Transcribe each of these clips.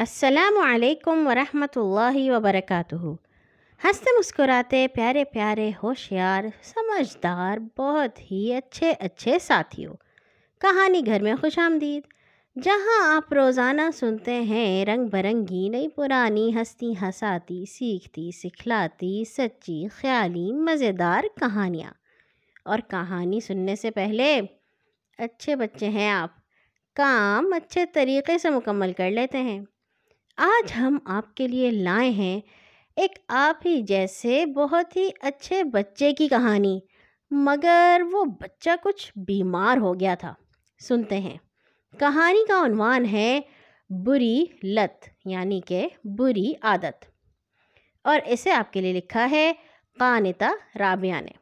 السلام علیکم ورحمۃ اللہ وبرکاتہ۔ ہنستے مسکراتے، پیارے پیارے، ہوشیار، سمجھدار، بہت ہی اچھے اچھے ساتھیوں۔ کہانی گھر میں خوش آمدید۔ جہاں آپ روزانہ سنتے ہیں، رنگ برنگی، نئی پرانی ہستی ہساتی، سیکھتی، سکھلاتی، سچی، خیالی، مزیدار کہانیاں۔ اور کہانی سننے سے پہلے، اچھے بچے ہیں آپ۔ کام اچھے طریقے سے مکمل کر لیتے ہیں۔ آج ہم آپ کے لیے لائے ہیں ایک آپ ہی جیسے بہت ہی اچھے بچے کی کہانی، مگر وہ بچہ کچھ بیمار ہو گیا تھا۔ سنتے ہیں۔ کہانی کا عنوان ہے بری لت یعنی کہ بری عادت۔ اور اسے آپ کے لیے لکھا ہے قانتا رابعہ نے۔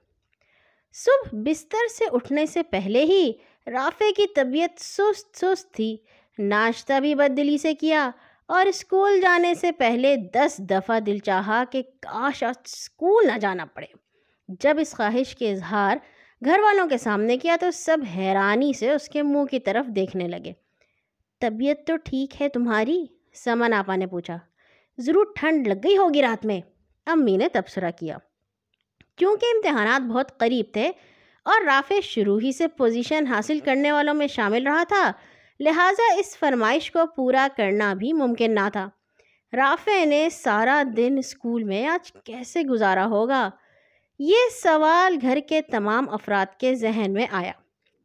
صبح بستر سے اٹھنے سے پہلے ہی رافع کی طبیعت سست سست تھی۔ ناشتہ بھی بد دلی سے کیا۔ اور اسکول جانے سے پہلے دس دفعہ دل چاہا کہ کاش آج اسکول نہ جانا پڑے۔ جب اس خواہش کے اظہار گھر والوں کے سامنے کیا تو سب حیرانی سے اس کے منہ کی طرف دیکھنے لگے۔ طبیعت تو ٹھیک ہے تمہاری؟ سمن آپا نے پوچھا۔ ضرور ٹھنڈ لگ گئی ہوگی رات میں۔ امی نے تبصرہ کیا۔ کیونکہ امتحانات بہت قریب تھے اور رافع شروع ہی سے پوزیشن حاصل کرنے والوں میں شامل رہا تھا لہٰذا اس فرمائش کو پورا کرنا بھی ممکن نہ تھا۔ رافع نے سارا دن اسکول میں آج کیسے گزارا ہوگا؟ یہ سوال گھر کے تمام افراد کے ذہن میں آیا۔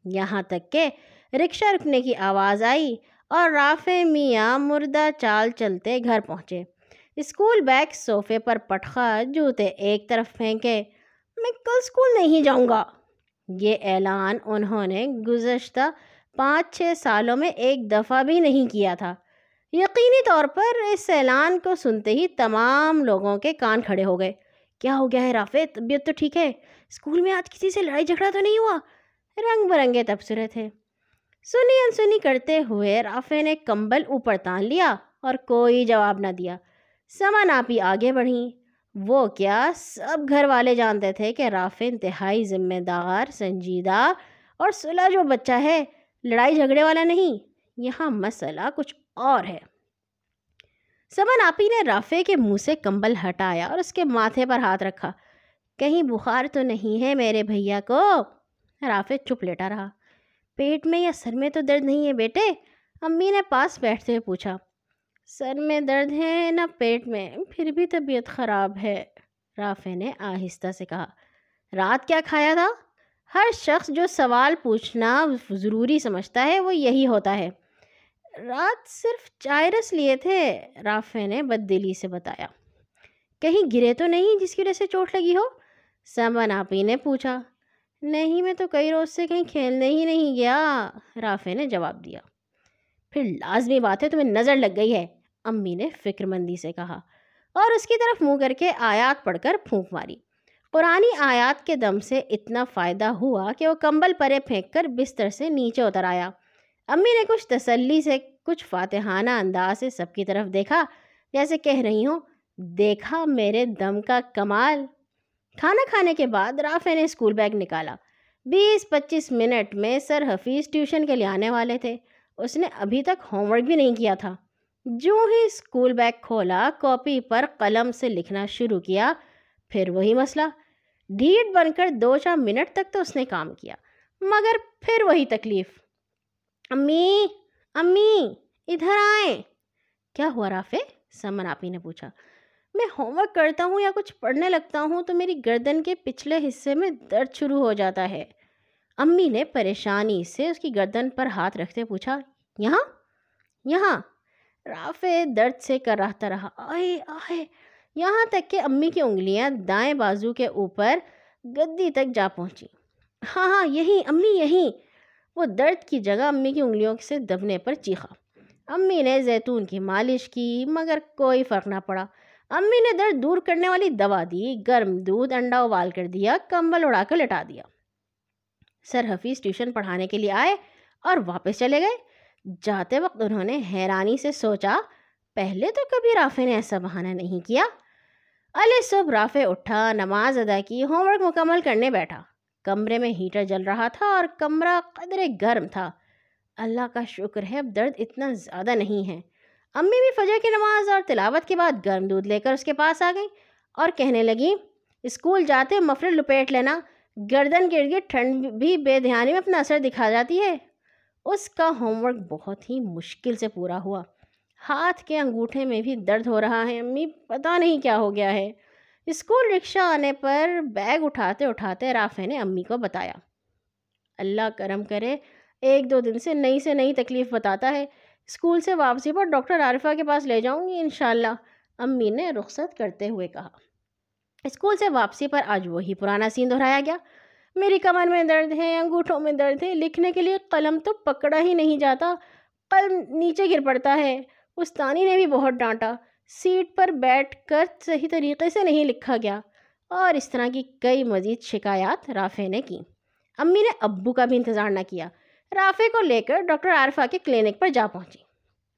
یہاں تک کہ رکشہ رکنے کی آواز آئی اور رافع میاں مردہ چال چلتے گھر پہنچے۔ اسکول بیگ صوفے پر پٹخا جوتے ایک طرف پھینکے، میں کل اسکول نہیں جاؤں گا! یہ اعلان انہوں نے گزشتہ پانچ چھ سالوں میں ایک دفعہ بھی نہیں کیا تھا۔ یقینی طور پر اس اعلان کو سنتے ہی تمام لوگوں کے کان کھڑے ہو گئے۔ کیا ہو گیا ہے رافع طبیعت تو ٹھیک ہے۔ اسکول میں آج کسی سے لڑائی جھگڑا تو نہیں ہوا؟ رنگ برنگے تبصرے تھے۔ سنی انسنی کرتے ہوئے رافع نے کمبل اوپر تان لیا اور کوئی جواب نہ دیا۔ سمن آپ ہی آگے بڑھیں۔ وہ کیا؟ سب گھر والے جانتے تھے کہ رافع انتہائی ذمہ دار، سنجیدہ اور صلح جو بچہ ہے۔ لڑائی جھگڑے والا نہیں، یہاں مسئلہ کچھ اور ہے۔ سمن آپی نے رافع کے منہ سے کمبل ہٹایا اور اس کے ماتھے پر ہاتھ رکھا۔ کہیں بخار تو نہیں ہے میرے بھیا کو؟ رافع چپ لیٹا رہا۔ پیٹ میں یا سر میں تو درد نہیں ہے بیٹے؟ امی نے پاس بیٹھتے ہوئے پوچھا۔ سر میں درد ہے نہ پیٹ میں؟ پھر بھی طبیعت خراب ہے۔ رافع نے آہستہ سے کہا۔ رات کیا کھایا تھا؟ ہر شخص جو سوال پوچھنا ضروری سمجھتا ہے، وہ یہی ہوتا ہے۔ رات صرف چائے رس لیے تھے، رافع نے بد دلی سے بتایا۔ کہیں گرے تو نہیں جس کی وجہ سے چوٹ لگی ہو؟ سمن آپی نے پوچھا۔ نہیں، میں تو کئی روز سے کہیں کھیلنے ہی نہیں گیا، رافع نے جواب دیا۔ پھر لازمی بات ہے، تمہیں نظر لگ گئی ہے، امی نے فکر مندی سے کہا۔ اور اس کی طرف منہ کر کے آیات پڑھ کر پھونک ماری۔ قرآن آیات کے دم سے اتنا فائدہ ہوا کہ وہ کمبل پرے پھینک کر بستر سے نیچے اتر آیا۔ امی نے کچھ تسلی سے کچھ فاتحانہ انداز سے سب کی طرف دیکھا، جیسے کہہ رہی ہوں، دیکھا میرے دم کا کمال کھانا کھانے کے بعد رافع نے اسکول بیگ نکالا۔ بیس پچیس منٹ میں سر حفیظ ٹیوشن کے لیے آنے والے تھے۔ اس نے ابھی تک ہوم ورک بھی نہیں کیا تھا۔ جو ہی اسکول بیگ کھولا، کاپی پر قلم سے لکھنا شروع کیا، پھر وہی مسئلہ۔ ڈھیٹ بن کر دو چار منٹ تک تو اس نے کام کیا، مگر پھر وہی تکلیف۔ امی امی، ادھر آئیں۔ کیا ہوا رافع؟ سمن آپی نے پوچھا۔ میں ہوم ورک کرتا ہوں یا کچھ پڑھنے لگتا ہوں تو میری گردن کے پچھلے حصے میں درد شروع ہو جاتا ہے۔ امی نے پریشانی سے اس کی گردن پر ہاتھ رکھتے پوچھا، یہاں؟ یہاں۔ رافع درد سے کر رہتا رہا۔ آئے آئے۔ یہاں تک کہ امی کی انگلیاں دائیں بازو کے اوپر گدی تک جا پہنچی ہاں ہاں یہیں امی یہیں وہ درد کی جگہ امی کی انگلیوں سے دبنے پر چیخا۔ امی نے زیتون کی مالش کی، مگر کوئی فرق نہ پڑا۔ امی نے درد دور کرنے والی دوا دی، گرم دودھ انڈا ابال کر دیا، کمبل اڑا کر لٹا دیا۔ سر حفیظ ٹیوشن پڑھانے کے لیے آئے اور واپس چلے گئے۔ جاتے وقت انہوں نے حیرانی سے سوچا، پہلے تو کبھی رافع نے ایسا بہانہ نہیں کیا۔ علی صبح رافع اٹھا، نماز ادا کی ہوم ورک مکمل کرنے بیٹھا۔ کمرے میں ہیٹر جل رہا تھا اور کمرہ قدرے گرم تھا۔ اللہ کا شکر ہے، اب درد اتنا زیادہ نہیں ہے۔ امی بھی فجر کی نماز اور تلاوت کے بعد گرم دودھ لے کر اس کے پاس آ گئیں اور کہنے لگیں، اسکول جاتے مفر لپیٹ لینا، گردن گر گرد ٹھنڈ بھی بے دھیانی میں اپنا اثر دکھا جاتی ہے۔ اس کا ہوم ورک بہت ہی مشکل سے پورا ہوا۔ ہاتھ کے انگوٹھے میں بھی درد ہو رہا ہے۔ امی، پتہ نہیں کیا ہو گیا ہے۔ اسکول رکشہ آنے پر بیگ اٹھاتے اٹھاتے رافع نے امی کو بتایا۔ اللہ کرم کرے، ایک دو دن سے نئی سے نئی تکلیف بتاتا ہے۔ اسکول سے واپسی پر ڈاکٹر عارفہ کے پاس لے جاؤں گی انشاءاللہ، امی نے رخصت کرتے ہوئے کہا۔ اسکول سے واپسی پر آج وہی پرانا سین دہرایا گیا۔ میری کمر میں درد ہے، انگوٹھوں میں درد ہے، لکھنے کے لیے قلم تو پکڑا ہی نہیں جاتا، قلم نیچے گر پڑتا ہے۔ استانی نے بھی بہت ڈانٹا۔ سیٹ پر بیٹھ کر صحیح طریقے سے نہیں لکھا گیا۔ اور اس طرح کی کئی مزید شکایات رافع نے کی۔ امی نے ابو کا بھی انتظار نہ کیا۔ رافع کو لے کر ڈاکٹر عارفہ کے کلینک پر جا پہنچی۔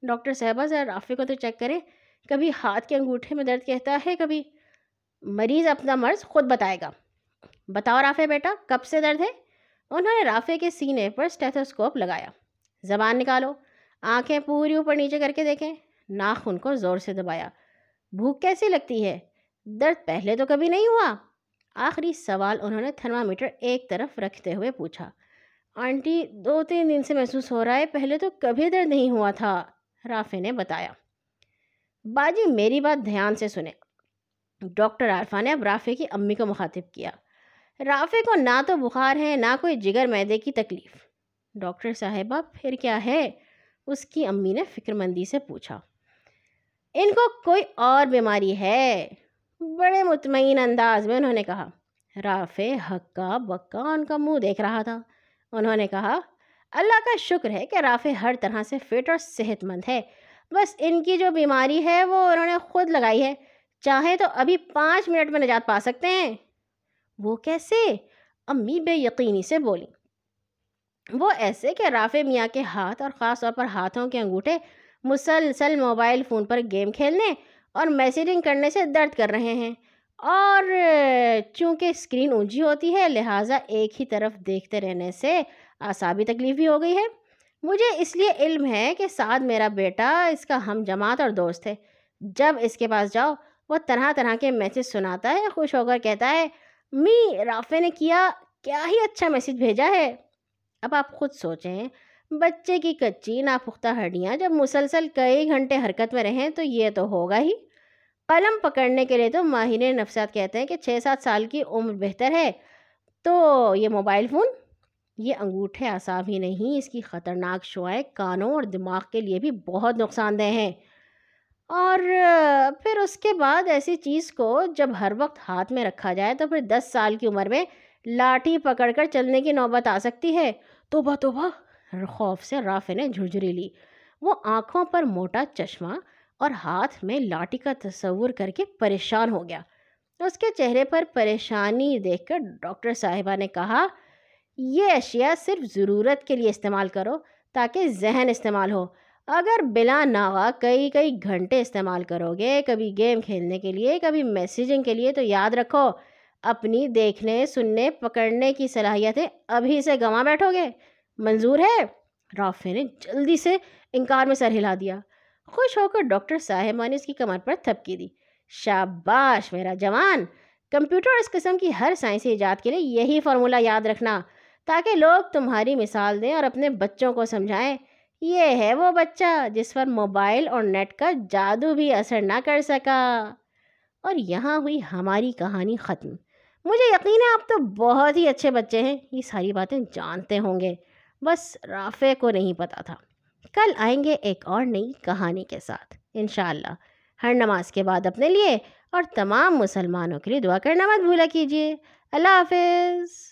ڈاکٹر صاحبہ ذرا رافع کو تو چیک کریں۔ کبھی ہاتھ کے انگوٹھے میں درد کہتا ہے، کبھی مریض اپنا مرض خود بتائے گا۔ بتاؤ رافع بیٹا، کب سے درد ہے؟ انہوں نے رافع کے سینے پر اسٹیتھوسکوپ لگایا۔ زبان نکالو۔ آنکھیں پوری اوپر نیچے کر کے دیکھیں۔ ناخن کو زور سے دبایا۔ بھوک کیسی لگتی ہے؟ درد پہلے تو کبھی نہیں ہوا۔ آخری سوال انہوں نے تھرمامیٹر ایک طرف رکھتے ہوئے پوچھا۔ آنٹی، دو تین دن سے محسوس ہو رہا ہے، پہلے تو کبھی درد نہیں ہوا تھا، رافع نے بتایا۔ باجی، میری بات دھیان سے سنیں۔ ڈاکٹر عارفہ نے اب رافع کی امی کو مخاطب کیا۔ رافع کو نہ تو بخار ہے، نہ کوئی جگر میدے کی تکلیف۔ ڈاکٹر صاحبہ، پھر کیا ہے؟ اس کی امی نے فکر مندی سے پوچھا، ان کو کوئی اور بیماری ہے؟ بڑے مطمئن انداز میں انہوں نے کہا، رافع ہکا بکا، ان کا منہ دیکھ رہا تھا۔ انہوں نے کہا، اللہ کا شکر ہے کہ رافع ہر طرح سے فٹ اور صحت مند ہے۔ بس ان کی جو بیماری ہے وہ انہوں نے خود لگائی ہے۔ چاہے تو ابھی پانچ منٹ میں نجات پا سکتے ہیں۔ وہ کیسے؟ امی بے یقینی سے بولی وہ ایسے کہ رافع میاں کے ہاتھ اور خاص طور پر ہاتھوں کے انگوٹھے مسلسل موبائل فون پر گیم کھیلنے اور میسیجنگ کرنے سے درد کر رہے ہیں۔ اور چونکہ اسکرین اونچی ہوتی ہے، لہٰذا ایک ہی طرف دیکھتے رہنے سے اعصابی تکلیف بھی ہو گئی ہے۔ مجھے اس لیے علم ہے کہ سعد میرا بیٹا، اس کا ہم جماعت اور دوست ہے جب اس کے پاس جاؤ، وہ طرح طرح کے میسیج سناتا ہے، خوش ہو کر کہتا ہے، می، رافع نے کیا؟ کیا ہی اچھا میسیج بھیجا ہے؟ اب آپ خود سوچیں، بچے کی کچی ناپختہ ہڈیاں جب مسلسل کئی گھنٹے حرکت میں رہیں تو یہ تو ہوگا ہی۔ قلم پکڑنے کے لیے تو ماہر نفسیات کہتے ہیں کہ چھ سات سال کی عمر بہتر ہے۔ تو یہ موبائل فون؟ یہ انگوٹھے اعصاب ہی نہیں، اس کی خطرناک شعائیں کانوں اور دماغ کے لیے بھی بہت نقصان دہ ہیں۔ اور پھر اس کے بعد ایسی چیز کو جب ہر وقت ہاتھ میں رکھا جائے تو پھر دس سال کی عمر میں لاٹھی پکڑ کر چلنے کی نوبت آ سکتی ہے۔ توبہ توبہ، خوف سے رافع نے جھجری لی۔ وہ آنکھوں پر موٹا چشمہ اور ہاتھ میں لاٹھی کا تصور کر کے پریشان ہو گیا۔ اس کے چہرے پر پریشانی دیکھ کر ڈاکٹر صاحبہ نے کہا، یہ اشیاء صرف ضرورت کے لیے استعمال کرو تاکہ ذہن استعمال ہو۔ اگر بلا ناغا کئی کئی گھنٹے استعمال کرو گے، کبھی گیم کھیلنے کے لیے، کبھی میسیجنگ کے لیے، تو یاد رکھو اپنی دیکھنے، سننے، پکڑنے کی صلاحیتیں ابھی سے گنوا بیٹھو گے۔ منظور ہے؟ رافع نے جلدی سے انکار میں سر ہلا دیا۔ خوش ہو کر ڈاکٹر صاحبہ نے اس کی کمر پر تھپکی دی۔ شاباش میرا جوان، کمپیوٹر اس قسم کی ہر سائنسی ایجاد کے لیے یہی فارمولہ یاد رکھنا۔ تاکہ لوگ تمہاری مثال دیں اور اپنے بچوں کو سمجھائیں۔ یہ ہے وہ بچہ جس پر موبائل اور نیٹ کا جادو بھی اثر نہ کر سکا۔ اور یہاں ہوئی ہماری کہانی ختم۔ مجھے یقین ہے آپ تو بہت ہی اچھے بچے ہیں، یہ ساری باتیں جانتے ہوں گے۔ بس رافع کو نہیں پتا تھا۔ کل آئیں گے ایک اور نئی کہانی کے ساتھ، انشاءاللہ۔ ہر نماز کے بعد اپنے لیے اور تمام مسلمانوں کے لیے دعا کرنا مت بھولا کیجیے۔ اللہ حافظ۔